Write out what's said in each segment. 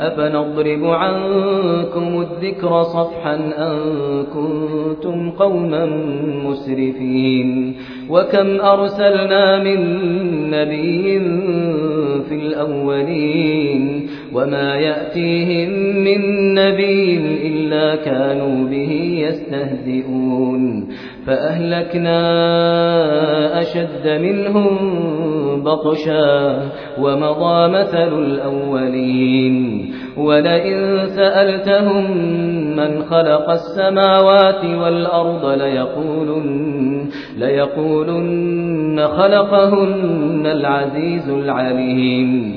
أفنضرب عنكم الذكر صفحا أن كنتم قوما مسرفين وكم أرسلنا من نبي في الأولين وما يأتيهم من نبي إلا كانوا به يستهزئون فأهلكنا أشد منهم بطشا ومضى مثل الأولين. ولئن سألتهم من خلق السماوات والأرض ليقولن, ليقولن خلقهن العزيز العليم.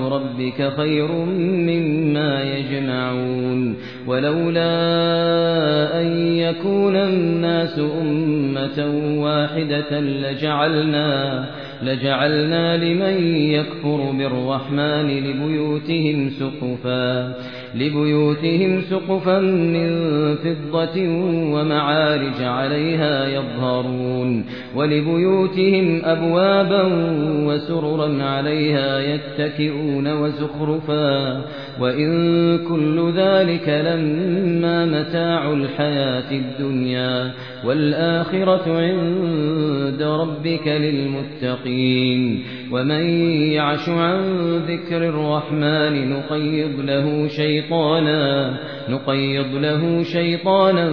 ربك خير مما يجمعون ولولا أن يكون الناس أمة واحدة لجعلنا لجعلنا لمن يكفر بالرحمن لبيوتهم سقفا لبيوتهم سقفا من فضة ومعارج عليها يظهرون ولبيوتهم أبوابا وسررا عليها يتكئون وزخرفا وإن كل ذلك لما متاع الحياة الدنيا والآخرة عند ربك للمتقين ومن يعش عن ذكر الرحمن نقيض له شيطانا نقيض له شيطانا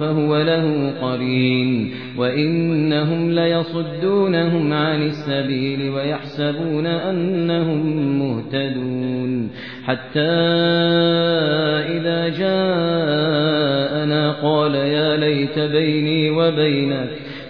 فهو له قرين. وإنهم ليصدونهم عن السبيل ويحسبون أنهم مهتدون. حتى إذا جاءنا قال يا ليت بيني وبينك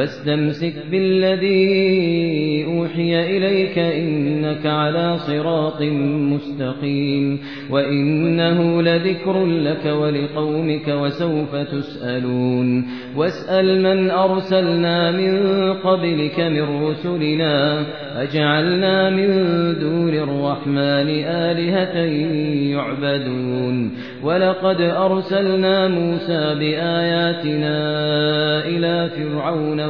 فاستمسك بالذي أوحي إليك إنك على صراط مستقيم وإنه لذكر لك ولقومك وسوف تسألون واسأل من أرسلنا من قبلك من رسلنا أجعلنا من دون الرحمن آلهة يعبدون ولقد أرسلنا موسى بآياتنا إلى فرعون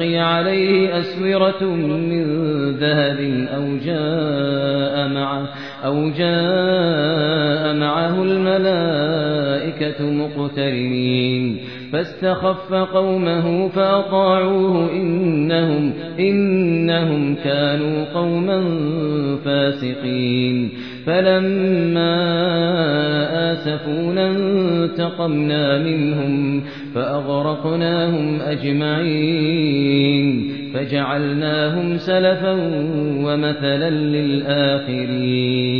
ألقي عليه أسورة من ذهب أو جاء معه أو جاء معه الملائكة مقترنين. فاستخف قومه فأطاعوه إنهم, إنهم كانوا قوما فاسقين. فلما آسفونا انتقمنا منهم فأغرقناهم أجمعين. فجعلناهم سلفا ومثلا للآخرين.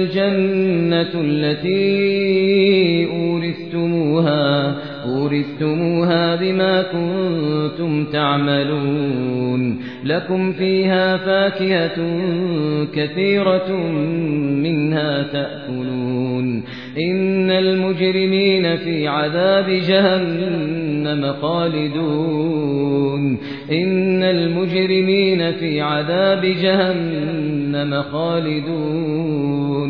الجنة التي أورثتموها أورثتموها بما كنتم تعملون. لكم فيها فاكهة كثيرة منها تأكلون. إن المجرمين في عذاب جهنم خالدون. إن المجرمين في عذاب جهنم خالدون.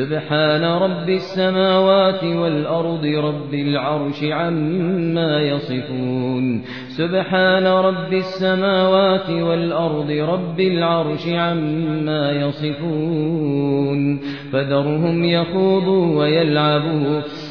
سبحان رب السماوات والأرض رب العرش عما يصفون. سبحان رب السماوات والأرض رب العرش عما يصفون. فذرهم يخوضوا ويلعبوا.